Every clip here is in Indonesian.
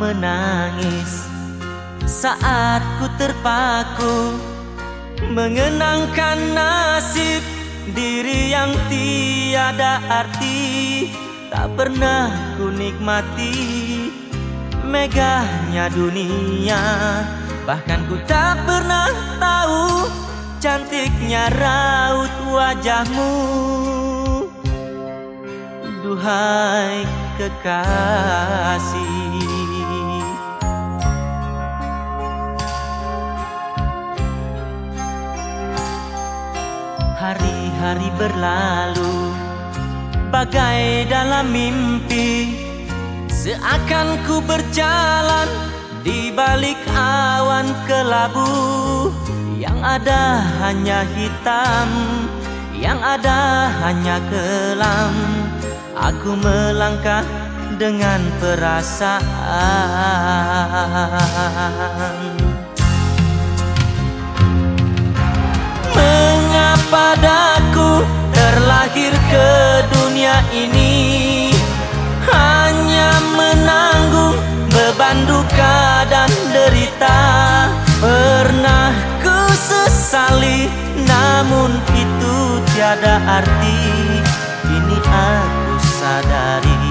menangis. Saat ku terpaku mengenangkan nasib diri yang tiada arti. Tak pernah ku nikmati megahnya dunia. Bahkan ku tak pernah tahu cantiknya raut wajahmu. Duhai kekasih berlalu. Bagai dalam mimpi Seakan ku berjalan Di balik awan kelabu. Yang ada hanya hitam Yang ada hanya kelam. Aku melangkah dengan perasaan ini Hanya menanggung beban duka dan derita. Pernah ku sesali namun itu tiada arti. Kini aku sadari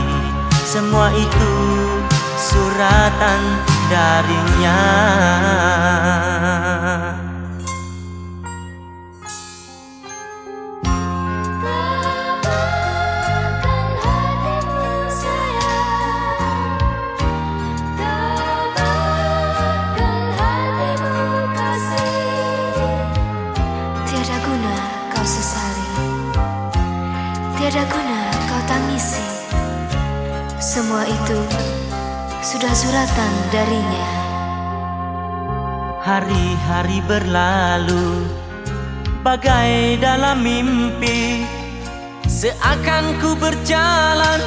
semua itu suratan darinya Tiada guna kau tangisi. Semua itu sudah suratan darinya. Hari-hari berlalu Bagai dalam mimpi. Seakan ku berjalan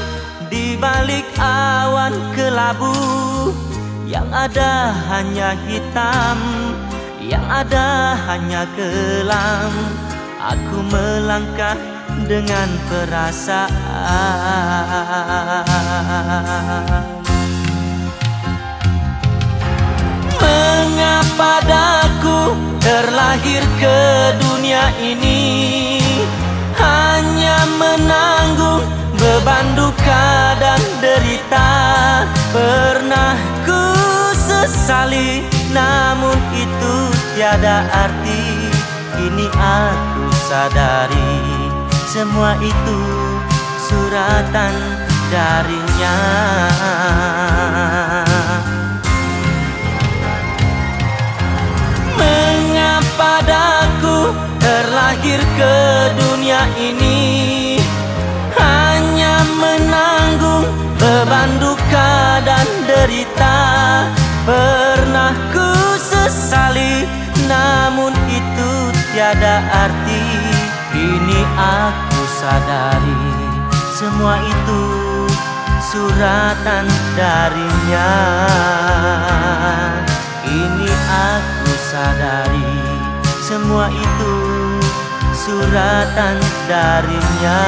Di balik awan kelabu. Yang ada hanya hitam Yang ada hanya kelam. Aku melangkah dengan perasaan. Mengapa daku terlahir ke dunia ini? Hanya menanggung beban duka dan derita. Pernah ku sesali namun itu tiada arti. Kini aku sadari semua itu suratan darinya. Mengapa daku terlahir ke dunia ini? Hanya menanggung beban duka dan derita. Pernah ku sesali namun itu tiada arti sadari semua itu suratan darinya. Kini aku sadari semua itu suratan darinya